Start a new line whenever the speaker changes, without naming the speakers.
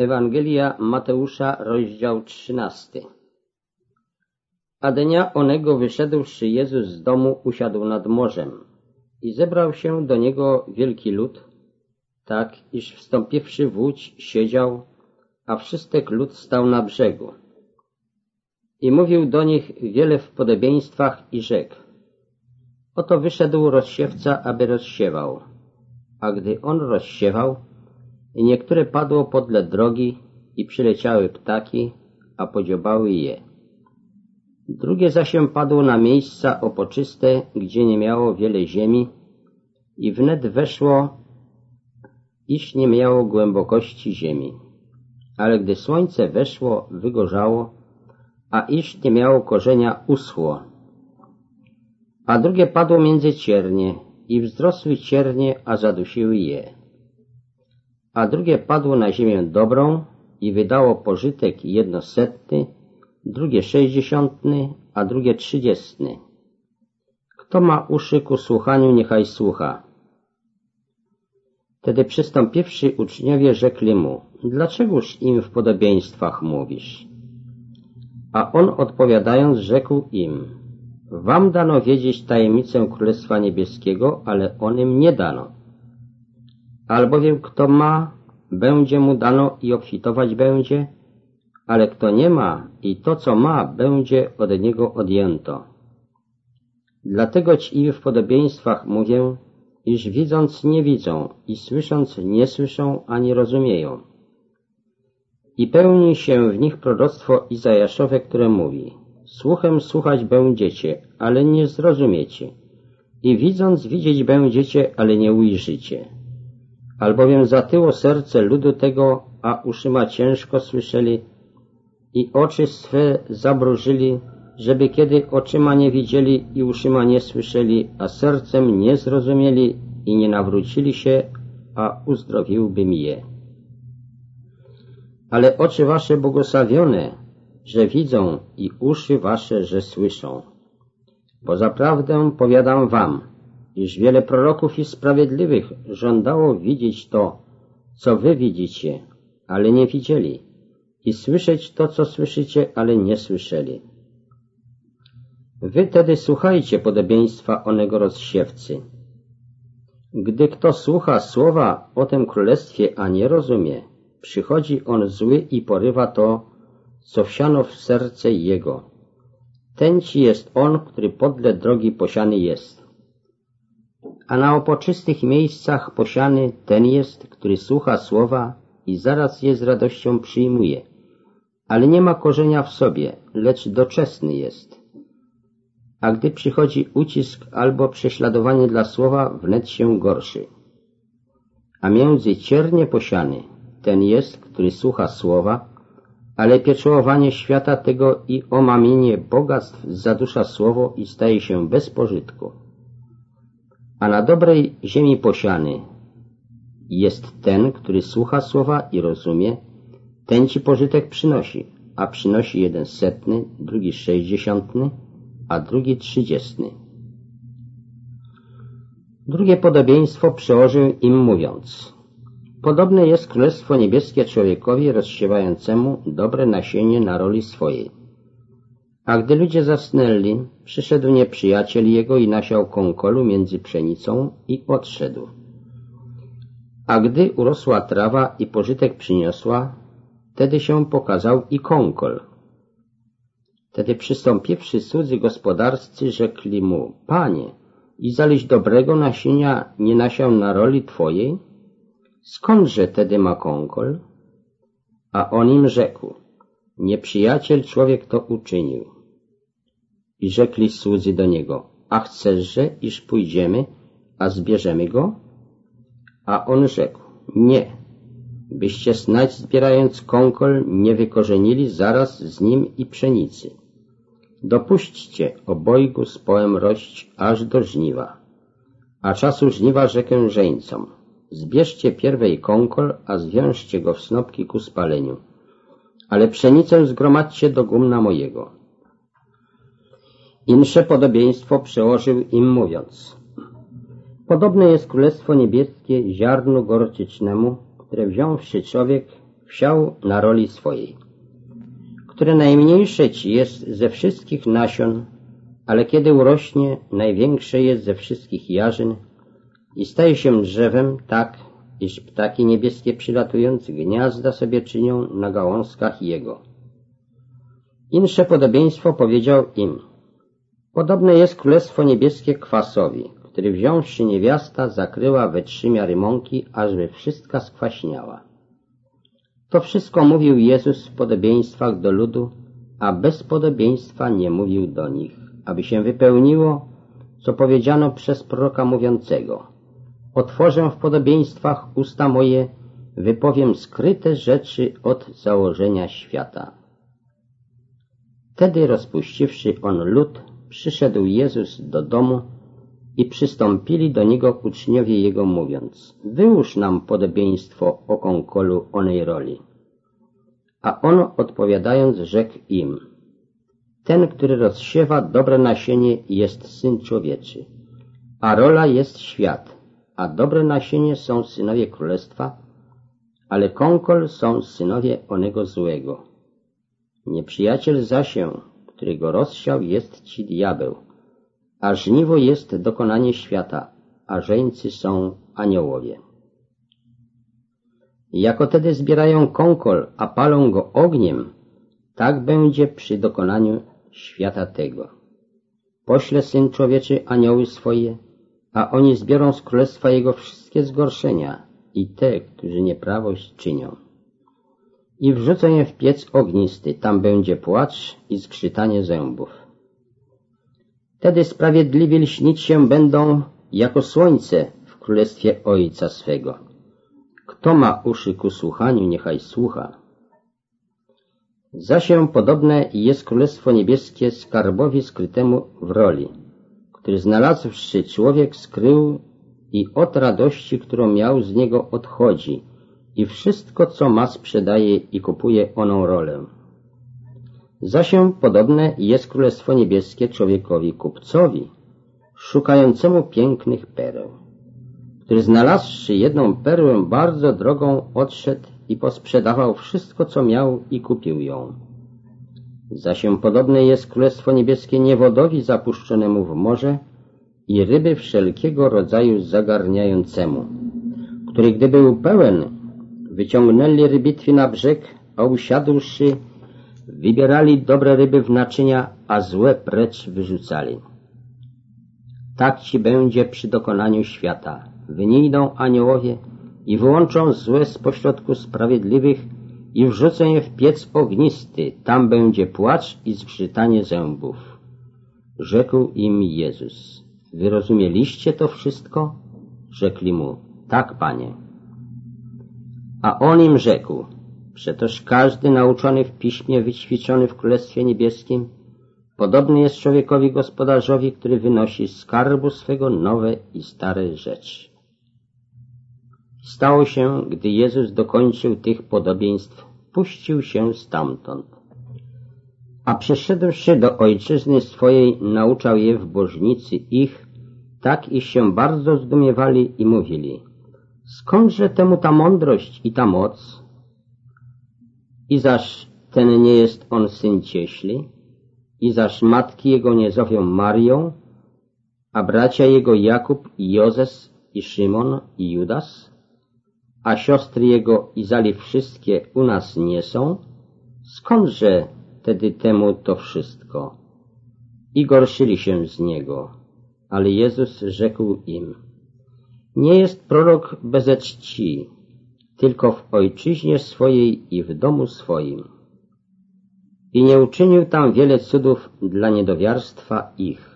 Ewangelia Mateusza, rozdział trzynasty. A dnia onego wyszedłszy Jezus z domu, usiadł nad morzem i zebrał się do niego wielki lud, tak iż wstąpiwszy w łódź siedział, a wszystek lud stał na brzegu. I mówił do nich wiele w podobieństwach i rzekł. Oto wyszedł rozsiewca, aby rozsiewał. A gdy on rozsiewał, i niektóre padło podle drogi i przyleciały ptaki, a podziobały je. Drugie zaś padło na miejsca opoczyste, gdzie nie miało wiele ziemi i wnet weszło, iż nie miało głębokości ziemi. Ale gdy słońce weszło, wygorzało, a iż nie miało korzenia, uschło. A drugie padło między ciernie i wzrosły ciernie, a zadusiły je a drugie padło na ziemię dobrą i wydało pożytek jednosetny, drugie sześćdziesiątny, a drugie trzydziestny. Kto ma uszy ku słuchaniu, niechaj słucha. Wtedy przystąpiwszy uczniowie rzekli mu, dlaczegoż im w podobieństwach mówisz? A on odpowiadając rzekł im, wam dano wiedzieć tajemnicę Królestwa Niebieskiego, ale on im nie dano albowiem kto ma, będzie mu dano i obfitować będzie, ale kto nie ma i to, co ma, będzie od niego odjęto. Dlatego ci w podobieństwach mówię, iż widząc nie widzą i słysząc nie słyszą ani rozumieją. I pełni się w nich proroctwo Izajaszowe, które mówi Słuchem słuchać będziecie, ale nie zrozumiecie. I widząc widzieć będziecie, ale nie ujrzycie albowiem zatyło serce ludu tego, a uszyma ciężko słyszeli i oczy swe zabrużyli, żeby kiedy oczyma nie widzieli i uszyma nie słyszeli, a sercem nie zrozumieli i nie nawrócili się, a uzdrowiłbym je. Ale oczy wasze błogosławione, że widzą i uszy wasze, że słyszą. Bo zaprawdę powiadam wam, iż wiele proroków i sprawiedliwych żądało widzieć to, co wy widzicie, ale nie widzieli, i słyszeć to, co słyszycie, ale nie słyszeli. Wy tedy słuchajcie podobieństwa onego rozsiewcy. Gdy kto słucha słowa o tym królestwie, a nie rozumie, przychodzi on zły i porywa to, co wsiano w serce jego. Ten ci jest on, który podle drogi posiany jest a na opoczystych miejscach posiany ten jest, który słucha słowa i zaraz je z radością przyjmuje, ale nie ma korzenia w sobie, lecz doczesny jest. A gdy przychodzi ucisk albo prześladowanie dla słowa, wnet się gorszy. A między ciernie posiany ten jest, który słucha słowa, ale pieczołowanie świata tego i omamienie bogactw zadusza słowo i staje się bez pożytku a na dobrej ziemi posiany jest ten, który słucha słowa i rozumie, ten ci pożytek przynosi, a przynosi jeden setny, drugi sześćdziesiątny, a drugi trzydziestny. Drugie podobieństwo przełożył im mówiąc Podobne jest Królestwo Niebieskie człowiekowi rozsiewającemu dobre nasienie na roli swojej. A gdy ludzie zasnęli, przyszedł nieprzyjaciel jego i nasiał kąkolu między pszenicą i odszedł. A gdy urosła trawa i pożytek przyniosła, wtedy się pokazał i kąkol. Wtedy przystąpiwszy cudzy gospodarscy rzekli mu, Panie, i zaliś dobrego nasienia nie nasiał na roli Twojej? Skądże tedy ma kąkol? A on im rzekł, nieprzyjaciel człowiek to uczynił. I rzekli słudzy do niego, a chceszże, iż pójdziemy, a zbierzemy go? A on rzekł, nie, byście snać zbierając kąkol nie wykorzenili zaraz z nim i pszenicy. Dopuśćcie obojgu z połem rość aż do żniwa. A czasu żniwa rzekę żeńcom. Zbierzcie pierwej kąkol, a zwiążcie go w snopki ku spaleniu. Ale pszenicę zgromadźcie do gumna mojego. Insze podobieństwo przełożył im mówiąc. Podobne jest Królestwo Niebieskie ziarnu gorczycznemu, które wziąwszy człowiek, wsiał na roli swojej, które najmniejsze ci jest ze wszystkich nasion, ale kiedy urośnie, największe jest ze wszystkich jarzyn i staje się drzewem tak, iż ptaki niebieskie przylatując gniazda sobie czynią na gałązkach jego. Insze podobieństwo powiedział im. Podobne jest królestwo niebieskie kwasowi, który wziąwszy niewiasta zakryła we trzy miary mąki, ażby wszystka skwaśniała. To wszystko mówił Jezus w podobieństwach do ludu, a bez podobieństwa nie mówił do nich, aby się wypełniło, co powiedziano przez proroka mówiącego. Otworzę w podobieństwach usta moje, wypowiem skryte rzeczy od założenia świata. Wtedy rozpuściwszy on lud, przyszedł Jezus do domu i przystąpili do niego uczniowie jego mówiąc, wyłóż nam podobieństwo o konkolu onej roli. A on odpowiadając rzekł im, ten, który rozsiewa dobre nasienie jest Syn Człowieczy, a rola jest świat, a dobre nasienie są synowie królestwa, ale konkol są synowie onego złego. Nieprzyjaciel zasię, który go rozsiał, jest ci diabeł, a żniwo jest dokonanie świata, a żeńcy są aniołowie. Jako tedy zbierają konkol, a palą go ogniem, tak będzie przy dokonaniu świata tego. Pośle Syn Człowieczy anioły swoje, a oni zbiorą z królestwa Jego wszystkie zgorszenia i te, którzy nieprawość czynią i wrzucę je w piec ognisty, tam będzie płacz i skrzytanie zębów. Wtedy sprawiedliwi lśnić się będą jako słońce w królestwie Ojca swego. Kto ma uszy ku słuchaniu, niechaj słucha. Zasię podobne jest Królestwo Niebieskie skarbowi skrytemu w roli, który znalazłszy człowiek skrył i od radości, którą miał z niego odchodzi i wszystko, co ma, sprzedaje i kupuje oną rolę. Zasię podobne jest Królestwo Niebieskie człowiekowi kupcowi, szukającemu pięknych pereł, który znalazłszy jedną perłę bardzo drogą odszedł i posprzedawał wszystko, co miał i kupił ją. Zasię podobne jest Królestwo Niebieskie niewodowi zapuszczonemu w morze i ryby wszelkiego rodzaju zagarniającemu, który gdy był pełen, Wyciągnęli rybitwy na brzeg, a usiadłszy, wybierali dobre ryby w naczynia, a złe precz wyrzucali. Tak ci będzie przy dokonaniu świata. Wynijdą aniołowie i wyłączą złe z pośrodku sprawiedliwych i wrzucą je w piec ognisty. Tam będzie płacz i zgrzytanie zębów. Rzekł im Jezus. Wyrozumieliście to wszystko? Rzekli mu. Tak, panie. A on im rzekł, przetoż każdy nauczony w piśmie, wyćwiczony w Królestwie Niebieskim, podobny jest człowiekowi gospodarzowi, który wynosi z skarbu swego nowe i stare rzeczy. Stało się, gdy Jezus dokończył tych podobieństw, puścił się stamtąd. A przyszedłszy do ojczyzny swojej, nauczał je w bożnicy ich, tak iż się bardzo zdumiewali i mówili – Skądże temu ta mądrość i ta moc? I zaś ten nie jest on syn cieśli, i zaś matki jego nie zowią Marią, a bracia jego Jakub i Jozes i Szymon i Judas, a siostry jego Izali wszystkie u nas nie są, skądże tedy temu to wszystko? I gorszyli się z niego, ale Jezus rzekł im, nie jest prorok bez czci, tylko w ojczyźnie swojej i w domu swoim. I nie uczynił tam wiele cudów dla niedowiarstwa ich.